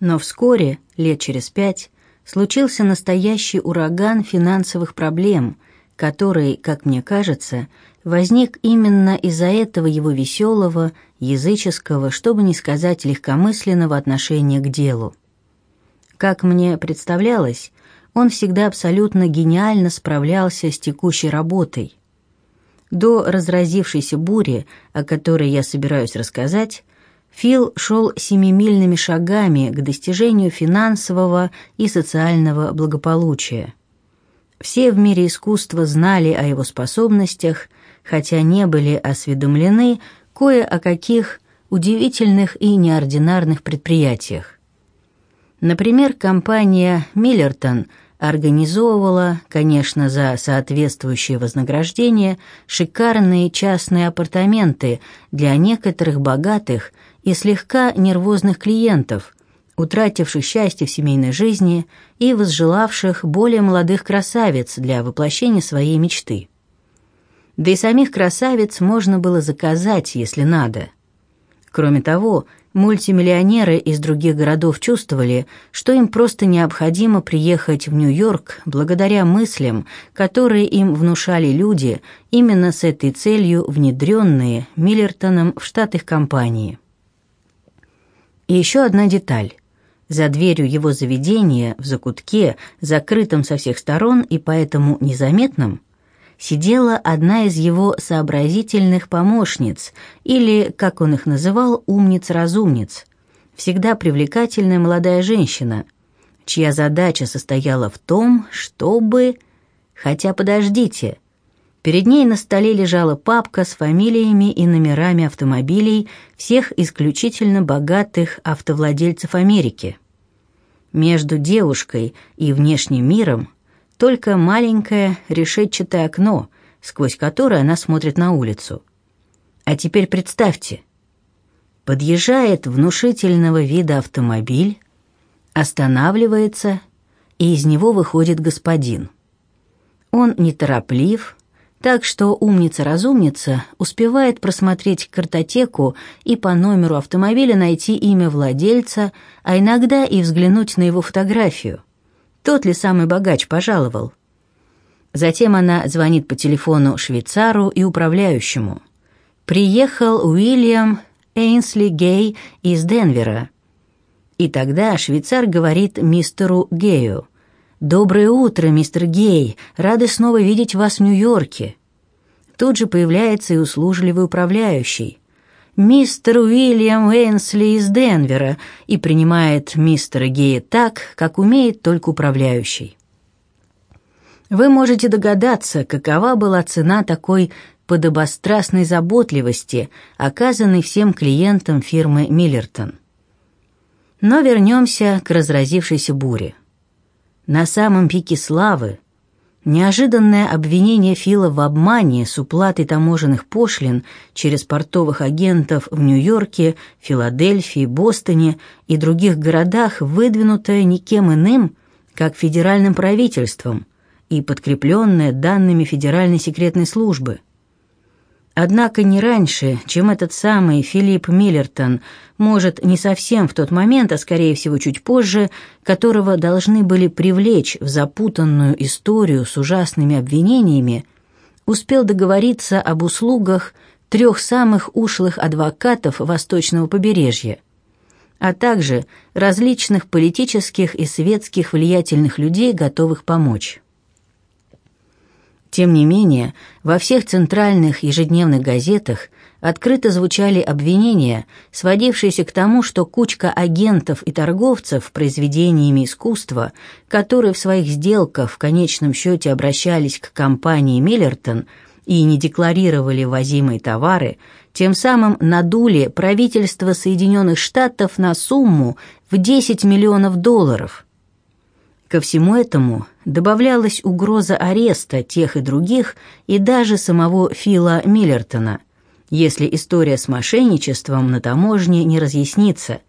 Но вскоре, лет через пять, случился настоящий ураган финансовых проблем, который, как мне кажется, возник именно из-за этого его веселого, языческого, чтобы не сказать легкомысленного отношения к делу. Как мне представлялось, он всегда абсолютно гениально справлялся с текущей работой. До разразившейся бури, о которой я собираюсь рассказать, Фил шел семимильными шагами к достижению финансового и социального благополучия. Все в мире искусства знали о его способностях, хотя не были осведомлены кое о каких удивительных и неординарных предприятиях. Например, компания «Миллертон» организовывала, конечно, за соответствующее вознаграждение, шикарные частные апартаменты для некоторых богатых и слегка нервозных клиентов, утративших счастье в семейной жизни и возжелавших более молодых красавиц для воплощения своей мечты. Да и самих красавиц можно было заказать, если надо. Кроме того, мультимиллионеры из других городов чувствовали, что им просто необходимо приехать в Нью-Йорк благодаря мыслям, которые им внушали люди, именно с этой целью внедренные Миллертоном в штат их компании. И еще одна деталь. За дверью его заведения, в закутке, закрытом со всех сторон и поэтому незаметном, сидела одна из его сообразительных помощниц, или, как он их называл, умниц-разумниц, всегда привлекательная молодая женщина, чья задача состояла в том, чтобы... Хотя подождите, Перед ней на столе лежала папка с фамилиями и номерами автомобилей всех исключительно богатых автовладельцев Америки. Между девушкой и внешним миром только маленькое решетчатое окно, сквозь которое она смотрит на улицу. А теперь представьте, подъезжает внушительного вида автомобиль, останавливается, и из него выходит господин. Он нетороплив, так что умница-разумница успевает просмотреть картотеку и по номеру автомобиля найти имя владельца, а иногда и взглянуть на его фотографию. Тот ли самый богач пожаловал? Затем она звонит по телефону швейцару и управляющему. «Приехал Уильям Эйнсли Гей из Денвера». И тогда швейцар говорит мистеру Гею – «Доброе утро, мистер Гей! Рады снова видеть вас в Нью-Йорке!» Тут же появляется и услужливый управляющий. «Мистер Уильям Уэнсли из Денвера» и принимает мистера Гея так, как умеет только управляющий. Вы можете догадаться, какова была цена такой подобострастной заботливости, оказанной всем клиентам фирмы «Миллертон». Но вернемся к разразившейся буре. На самом пике славы неожиданное обвинение Фила в обмане с уплатой таможенных пошлин через портовых агентов в Нью-Йорке, Филадельфии, Бостоне и других городах, выдвинутое никем иным, как федеральным правительством и подкрепленное данными Федеральной секретной службы – Однако не раньше, чем этот самый Филипп Миллертон, может, не совсем в тот момент, а скорее всего чуть позже, которого должны были привлечь в запутанную историю с ужасными обвинениями, успел договориться об услугах трех самых ушлых адвокатов Восточного побережья, а также различных политических и светских влиятельных людей, готовых помочь. Тем не менее, во всех центральных ежедневных газетах открыто звучали обвинения, сводившиеся к тому, что кучка агентов и торговцев произведениями искусства, которые в своих сделках в конечном счете обращались к компании «Миллертон», и не декларировали возимые товары, тем самым надули правительство Соединенных Штатов на сумму в 10 миллионов долларов – Ко всему этому добавлялась угроза ареста тех и других и даже самого Фила Миллертона, если история с мошенничеством на таможне не разъяснится.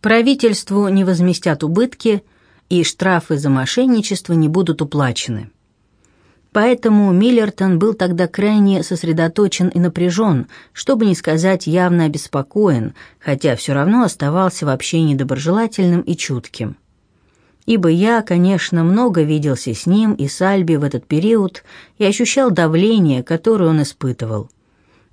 Правительству не возместят убытки, и штрафы за мошенничество не будут уплачены. Поэтому Миллертон был тогда крайне сосредоточен и напряжен, чтобы не сказать явно обеспокоен, хотя все равно оставался в общении доброжелательным и чутким. Ибо я, конечно, много виделся с ним и с Альби в этот период и ощущал давление, которое он испытывал.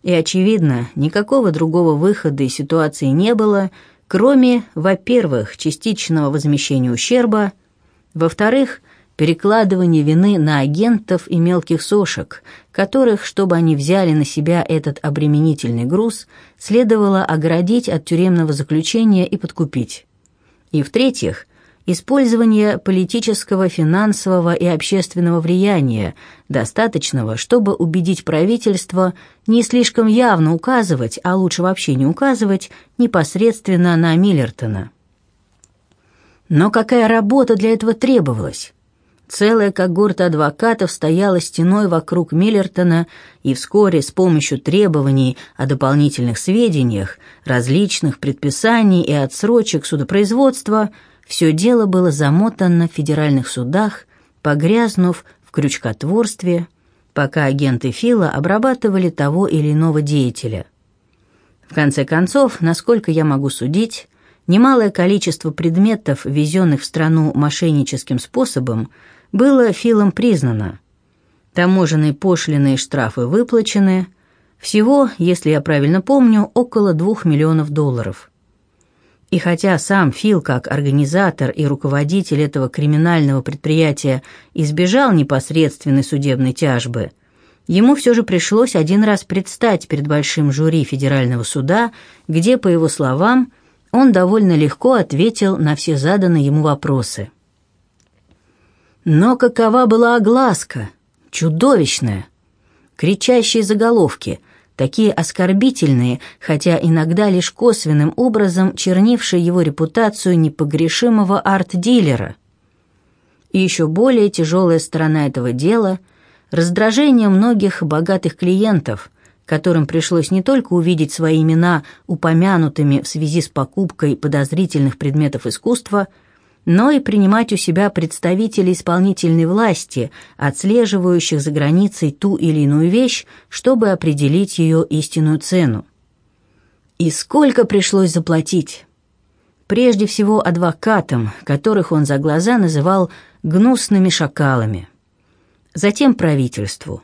И, очевидно, никакого другого выхода из ситуации не было, кроме, во-первых, частичного возмещения ущерба, во-вторых, перекладывание вины на агентов и мелких сошек, которых, чтобы они взяли на себя этот обременительный груз, следовало оградить от тюремного заключения и подкупить. И в-третьих, использование политического, финансового и общественного влияния, достаточного, чтобы убедить правительство не слишком явно указывать, а лучше вообще не указывать, непосредственно на Миллертона. Но какая работа для этого требовалась? Целая когорта адвокатов стояла стеной вокруг Миллертона, и вскоре с помощью требований о дополнительных сведениях, различных предписаний и отсрочек судопроизводства все дело было замотано в федеральных судах, погрязнув в крючкотворстве, пока агенты Фила обрабатывали того или иного деятеля. В конце концов, насколько я могу судить, немалое количество предметов, везенных в страну мошенническим способом, было Филом признано. Таможенные пошлины и штрафы выплачены. Всего, если я правильно помню, около двух миллионов долларов. И хотя сам Фил, как организатор и руководитель этого криминального предприятия, избежал непосредственной судебной тяжбы, ему все же пришлось один раз предстать перед большим жюри федерального суда, где, по его словам, он довольно легко ответил на все заданные ему вопросы. Но какова была огласка? Чудовищная! Кричащие заголовки, такие оскорбительные, хотя иногда лишь косвенным образом чернившие его репутацию непогрешимого арт-дилера. И еще более тяжелая сторона этого дела – раздражение многих богатых клиентов, которым пришлось не только увидеть свои имена упомянутыми в связи с покупкой подозрительных предметов искусства – но и принимать у себя представителей исполнительной власти, отслеживающих за границей ту или иную вещь, чтобы определить ее истинную цену. И сколько пришлось заплатить? Прежде всего адвокатам, которых он за глаза называл «гнусными шакалами». Затем правительству.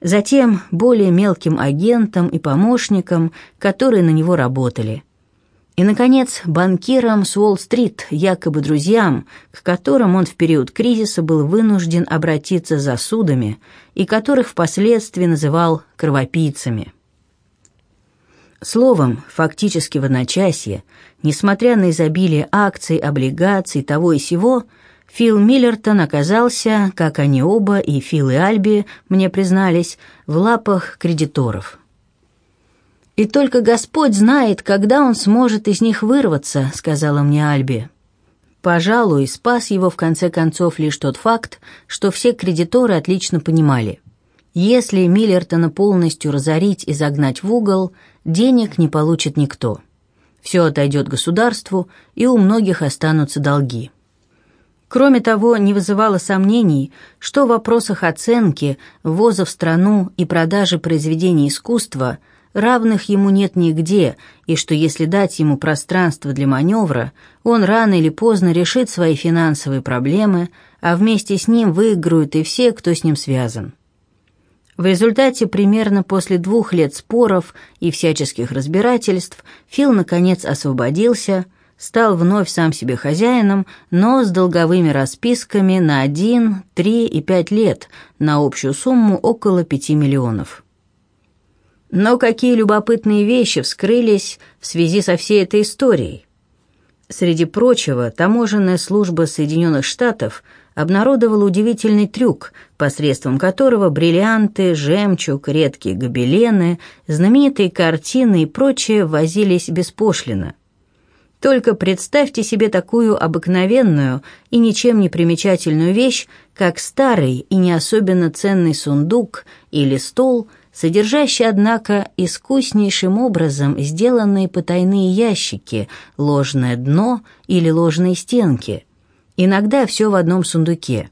Затем более мелким агентам и помощникам, которые на него работали – и, наконец, банкирам с Уолл-стрит, якобы друзьям, к которым он в период кризиса был вынужден обратиться за судами и которых впоследствии называл кровопийцами. Словом, фактически в одночасье, несмотря на изобилие акций, облигаций, того и сего, Фил Миллертон оказался, как они оба, и Фил и Альби, мне признались, в лапах кредиторов – «И только Господь знает, когда он сможет из них вырваться», — сказала мне Альби. Пожалуй, спас его в конце концов лишь тот факт, что все кредиторы отлично понимали. Если Миллертона полностью разорить и загнать в угол, денег не получит никто. Все отойдет государству, и у многих останутся долги. Кроме того, не вызывало сомнений, что в вопросах оценки, ввоза в страну и продажи произведений искусства – равных ему нет нигде, и что если дать ему пространство для маневра, он рано или поздно решит свои финансовые проблемы, а вместе с ним выиграют и все, кто с ним связан. В результате примерно после двух лет споров и всяческих разбирательств Фил наконец освободился, стал вновь сам себе хозяином, но с долговыми расписками на один, три и пять лет на общую сумму около пяти миллионов. Но какие любопытные вещи вскрылись в связи со всей этой историей. Среди прочего, таможенная служба Соединенных Штатов обнародовала удивительный трюк, посредством которого бриллианты, жемчуг, редкие гобелены, знаменитые картины и прочее возились беспошлино. Только представьте себе такую обыкновенную и ничем не примечательную вещь, как старый и не особенно ценный сундук или стол – содержащий, однако, искуснейшим образом сделанные потайные ящики, ложное дно или ложные стенки. Иногда все в одном сундуке.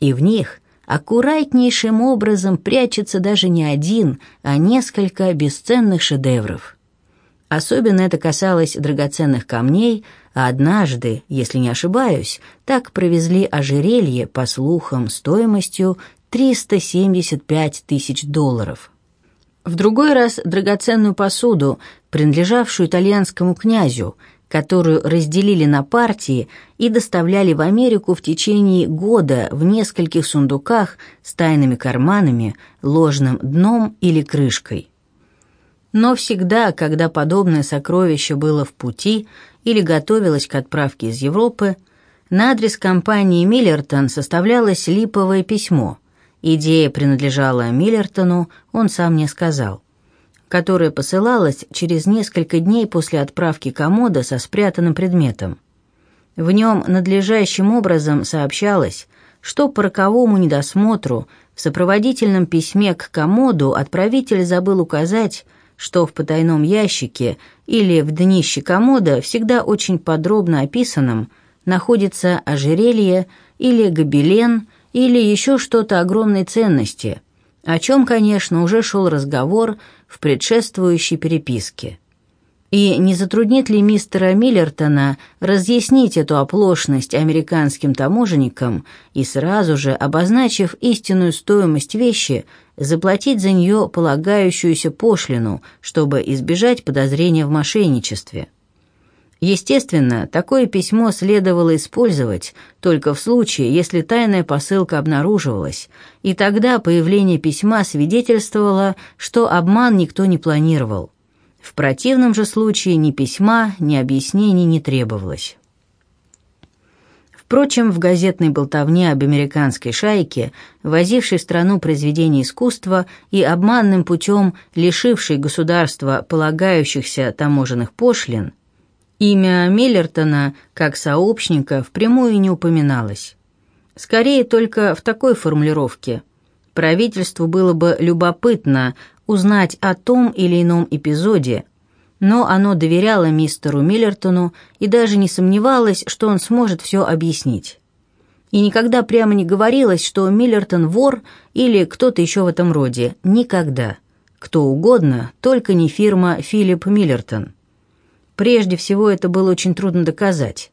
И в них, аккуратнейшим образом прячется даже не один, а несколько бесценных шедевров. Особенно это касалось драгоценных камней, а однажды, если не ошибаюсь, так провезли ожерелье, по слухам, стоимостью 375 тысяч долларов. В другой раз драгоценную посуду, принадлежавшую итальянскому князю, которую разделили на партии и доставляли в Америку в течение года в нескольких сундуках с тайными карманами, ложным дном или крышкой. Но всегда, когда подобное сокровище было в пути или готовилось к отправке из Европы, на адрес компании «Миллертон» составлялось липовое письмо. Идея принадлежала Миллертону, он сам мне сказал которое посылалось через несколько дней после отправки комода со спрятанным предметом. В нем надлежащим образом сообщалось, что по роковому недосмотру в сопроводительном письме к комоду отправитель забыл указать, что в потайном ящике или в днище комода всегда очень подробно описанном находится ожерелье или гобелен или еще что-то огромной ценности, о чем, конечно, уже шел разговор в предшествующей переписке. И не затруднит ли мистера Миллертона разъяснить эту оплошность американским таможенникам и сразу же, обозначив истинную стоимость вещи, заплатить за нее полагающуюся пошлину, чтобы избежать подозрения в мошенничестве? Естественно, такое письмо следовало использовать только в случае, если тайная посылка обнаруживалась, и тогда появление письма свидетельствовало, что обман никто не планировал. В противном же случае ни письма, ни объяснений не требовалось. Впрочем, в газетной болтовне об американской шайке, возившей в страну произведения искусства и обманным путем лишившей государства полагающихся таможенных пошлин, Имя Миллертона как сообщника впрямую не упоминалось. Скорее только в такой формулировке. Правительству было бы любопытно узнать о том или ином эпизоде, но оно доверяло мистеру Миллертону и даже не сомневалось, что он сможет все объяснить. И никогда прямо не говорилось, что Миллертон вор или кто-то еще в этом роде. Никогда. Кто угодно, только не фирма Филипп Миллертон. Прежде всего, это было очень трудно доказать.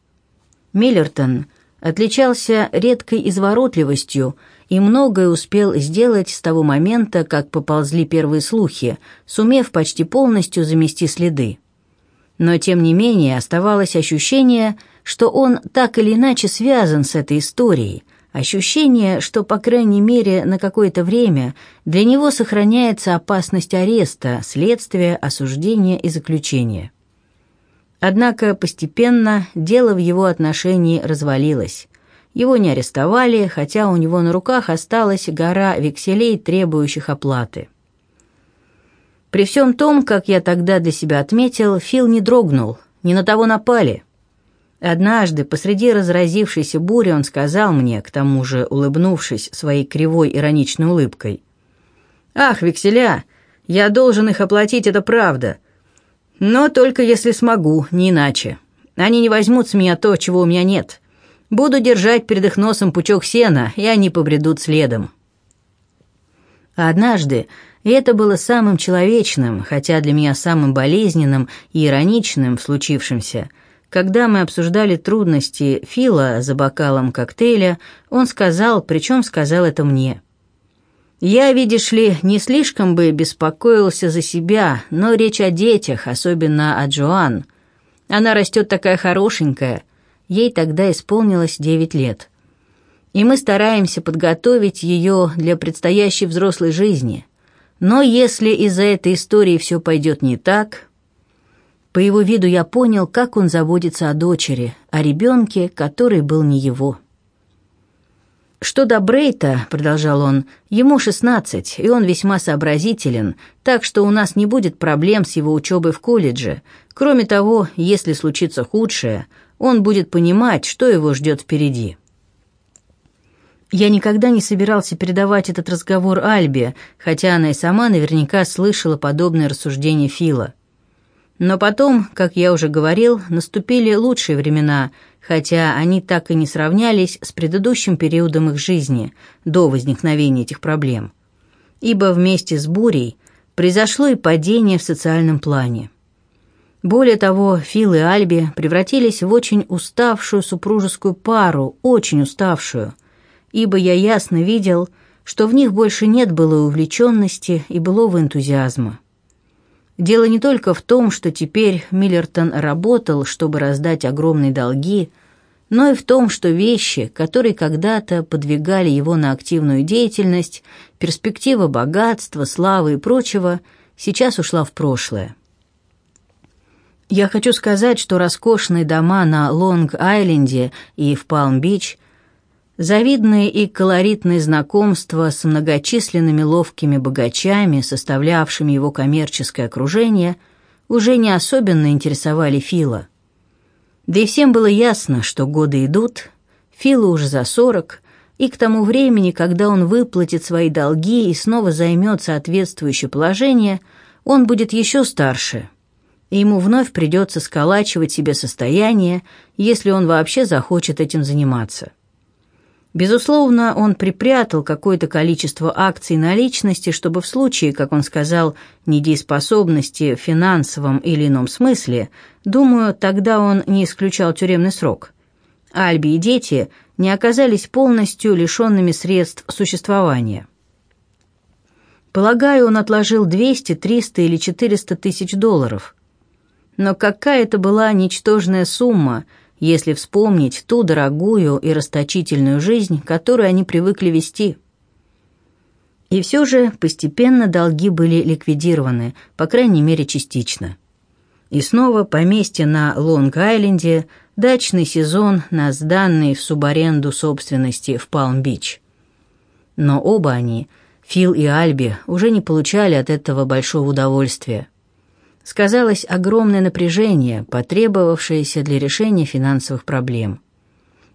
Миллертон отличался редкой изворотливостью и многое успел сделать с того момента, как поползли первые слухи, сумев почти полностью замести следы. Но, тем не менее, оставалось ощущение, что он так или иначе связан с этой историей, ощущение, что, по крайней мере, на какое-то время для него сохраняется опасность ареста, следствия, осуждения и заключения. Однако постепенно дело в его отношении развалилось. Его не арестовали, хотя у него на руках осталась гора векселей, требующих оплаты. При всем том, как я тогда для себя отметил, Фил не дрогнул, не на того напали. Однажды, посреди разразившейся бури, он сказал мне, к тому же улыбнувшись своей кривой ироничной улыбкой, «Ах, векселя, я должен их оплатить, это правда. Но только если смогу, не иначе. Они не возьмут с меня то, чего у меня нет. Буду держать перед их носом пучок сена, и они побредут следом. однажды, и это было самым человечным, хотя для меня самым болезненным и ироничным в случившемся, когда мы обсуждали трудности Фила за бокалом коктейля, он сказал, причем сказал это мне – я, видишь ли, не слишком бы беспокоился за себя, но речь о детях, особенно о Джоан. Она растет такая хорошенькая. Ей тогда исполнилось девять лет. И мы стараемся подготовить ее для предстоящей взрослой жизни. Но если из-за этой истории все пойдет не так... По его виду я понял, как он заботится о дочери, о ребенке, который был не его. «Что до Брейта», — продолжал он, — «ему шестнадцать, и он весьма сообразителен, так что у нас не будет проблем с его учебой в колледже. Кроме того, если случится худшее, он будет понимать, что его ждет впереди». Я никогда не собирался передавать этот разговор Альбе, хотя она и сама наверняка слышала подобное рассуждение Фила. Но потом, как я уже говорил, наступили лучшие времена, хотя они так и не сравнялись с предыдущим периодом их жизни, до возникновения этих проблем. Ибо вместе с бурей произошло и падение в социальном плане. Более того, Фил и Альби превратились в очень уставшую супружескую пару, очень уставшую, ибо я ясно видел, что в них больше нет былой увлеченности и былого энтузиазма. Дело не только в том, что теперь Миллертон работал, чтобы раздать огромные долги, но и в том, что вещи, которые когда-то подвигали его на активную деятельность, перспектива богатства, славы и прочего, сейчас ушла в прошлое. Я хочу сказать, что роскошные дома на Лонг-Айленде и в Палм-Бич – Завидные и колоритные знакомства с многочисленными ловкими богачами, составлявшими его коммерческое окружение, уже не особенно интересовали Фила. Да и всем было ясно, что годы идут, Филу уже за сорок, и к тому времени, когда он выплатит свои долги и снова займет соответствующее положение, он будет еще старше, и ему вновь придется сколачивать себе состояние, если он вообще захочет этим заниматься. Безусловно, он припрятал какое-то количество акций наличности, чтобы в случае, как он сказал, недееспособности в финансовом или ином смысле, думаю, тогда он не исключал тюремный срок. Альби и дети не оказались полностью лишенными средств существования. Полагаю, он отложил 200, 300 или 400 тысяч долларов. Но какая это была ничтожная сумма – если вспомнить ту дорогую и расточительную жизнь, которую они привыкли вести. И все же постепенно долги были ликвидированы, по крайней мере частично. И снова поместье на Лонг-Айленде, дачный сезон на сданной в субаренду собственности в Палм-Бич. Но оба они, Фил и Альби, уже не получали от этого большого удовольствия сказалось огромное напряжение, потребовавшееся для решения финансовых проблем.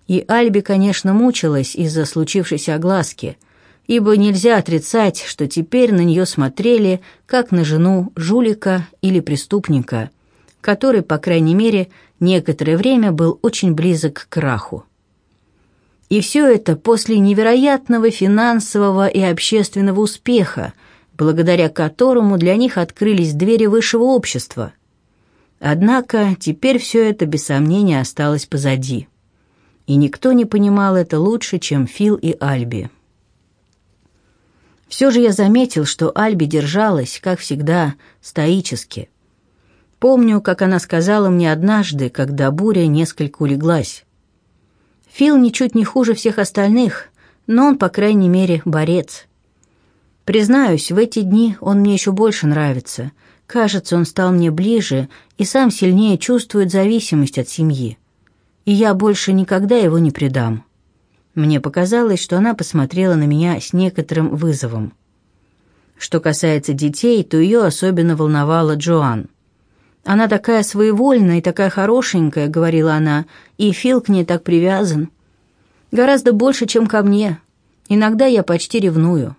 И Альби, конечно, мучилась из-за случившейся огласки, ибо нельзя отрицать, что теперь на нее смотрели как на жену жулика или преступника, который, по крайней мере, некоторое время был очень близок к краху. И все это после невероятного финансового и общественного успеха, благодаря которому для них открылись двери высшего общества. Однако теперь все это без сомнения осталось позади. И никто не понимал это лучше, чем Фил и Альби. Все же я заметил, что Альби держалась, как всегда, стоически. Помню, как она сказала мне однажды, когда буря несколько улеглась. Фил ничуть не хуже всех остальных, но он, по крайней мере, борец. Признаюсь, в эти дни он мне еще больше нравится. Кажется, он стал мне ближе и сам сильнее чувствует зависимость от семьи. И я больше никогда его не предам. Мне показалось, что она посмотрела на меня с некоторым вызовом. Что касается детей, то ее особенно волновала Джоан. «Она такая своевольная и такая хорошенькая», — говорила она, — «и Фил к ней так привязан. Гораздо больше, чем ко мне. Иногда я почти ревную».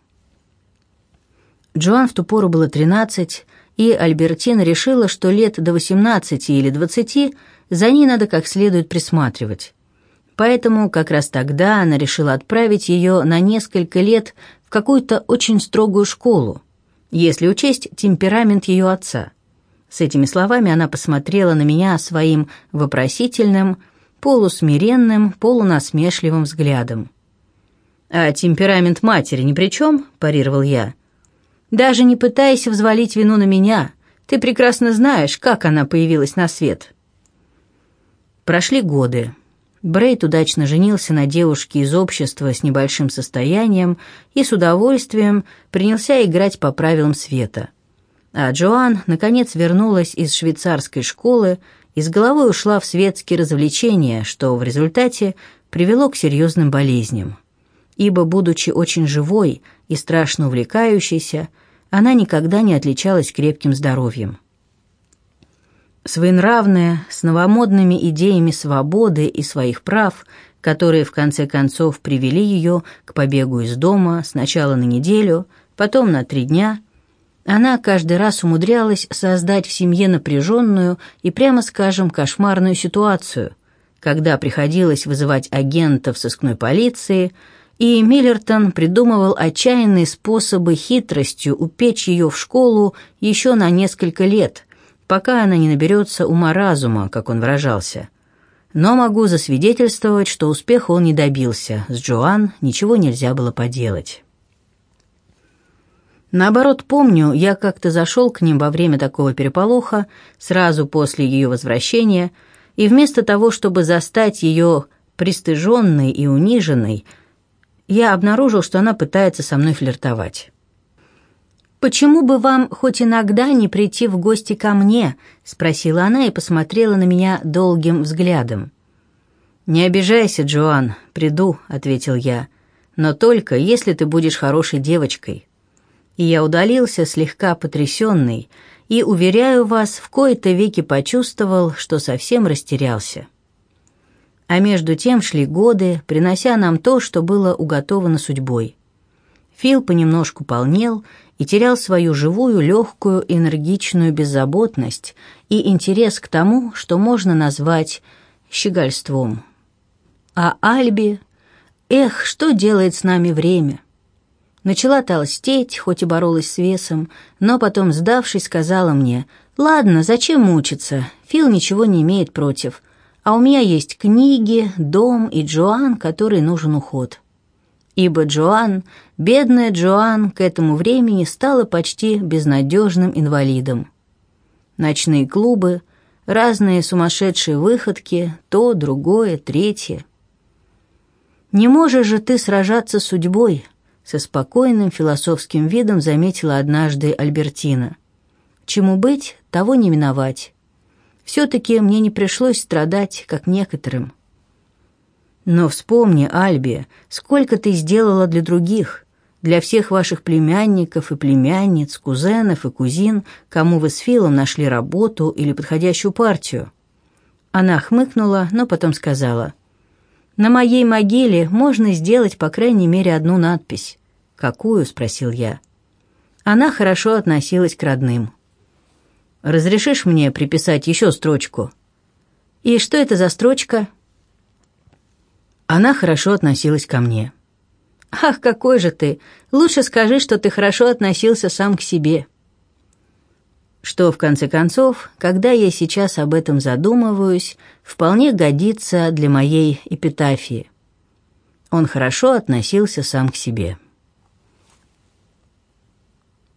Джоан в ту пору было 13, и Альбертина решила, что лет до 18 или 20 за ней надо как следует присматривать. Поэтому как раз тогда она решила отправить ее на несколько лет в какую-то очень строгую школу, если учесть темперамент ее отца. С этими словами она посмотрела на меня своим вопросительным, полусмиренным, полунасмешливым взглядом. «А темперамент матери ни при чем?» – парировал я – даже не пытайся взвалить вину на меня. Ты прекрасно знаешь, как она появилась на свет. Прошли годы. Брейт удачно женился на девушке из общества с небольшим состоянием и с удовольствием принялся играть по правилам света. А Джоан, наконец, вернулась из швейцарской школы и с головой ушла в светские развлечения, что в результате привело к серьезным болезням ибо, будучи очень живой и страшно увлекающейся, она никогда не отличалась крепким здоровьем. Своенравная, с новомодными идеями свободы и своих прав, которые в конце концов привели ее к побегу из дома сначала на неделю, потом на три дня, Она каждый раз умудрялась создать в семье напряженную и, прямо скажем, кошмарную ситуацию, когда приходилось вызывать агентов сыскной полиции, и Миллертон придумывал отчаянные способы хитростью упечь ее в школу еще на несколько лет, пока она не наберется ума-разума, как он выражался. Но могу засвидетельствовать, что успеха он не добился, с Джоан ничего нельзя было поделать. Наоборот, помню, я как-то зашел к ним во время такого переполоха, сразу после ее возвращения, и вместо того, чтобы застать ее пристыженной и униженной, я обнаружил, что она пытается со мной флиртовать. «Почему бы вам хоть иногда не прийти в гости ко мне?» — спросила она и посмотрела на меня долгим взглядом. «Не обижайся, Джоан, приду», — ответил я, — «но только если ты будешь хорошей девочкой» и я удалился слегка потрясенный, и, уверяю вас, в кои-то веки почувствовал, что совсем растерялся. А между тем шли годы, принося нам то, что было уготовано судьбой. Фил понемножку полнел и терял свою живую, легкую, энергичную беззаботность и интерес к тому, что можно назвать щегольством. А Альби... Эх, что делает с нами время? Начала толстеть, хоть и боролась с весом, но потом, сдавшись, сказала мне, «Ладно, зачем мучиться? Фил ничего не имеет против. А у меня есть книги, дом и Джоан, который нужен уход». Ибо Джоан, бедная Джоан, к этому времени стала почти безнадежным инвалидом. Ночные клубы, разные сумасшедшие выходки, то, другое, третье. «Не можешь же ты сражаться с судьбой», со спокойным философским видом заметила однажды Альбертина. «Чему быть, того не миновать. Все-таки мне не пришлось страдать, как некоторым». «Но вспомни, Альби, сколько ты сделала для других, для всех ваших племянников и племянниц, кузенов и кузин, кому вы с Филом нашли работу или подходящую партию». Она хмыкнула, но потом сказала – на моей могиле можно сделать, по крайней мере, одну надпись. «Какую?» — спросил я. Она хорошо относилась к родным. «Разрешишь мне приписать еще строчку?» «И что это за строчка?» Она хорошо относилась ко мне. «Ах, какой же ты! Лучше скажи, что ты хорошо относился сам к себе». Что, в конце концов, когда я сейчас об этом задумываюсь, вполне годится для моей эпитафии. Он хорошо относился сам к себе.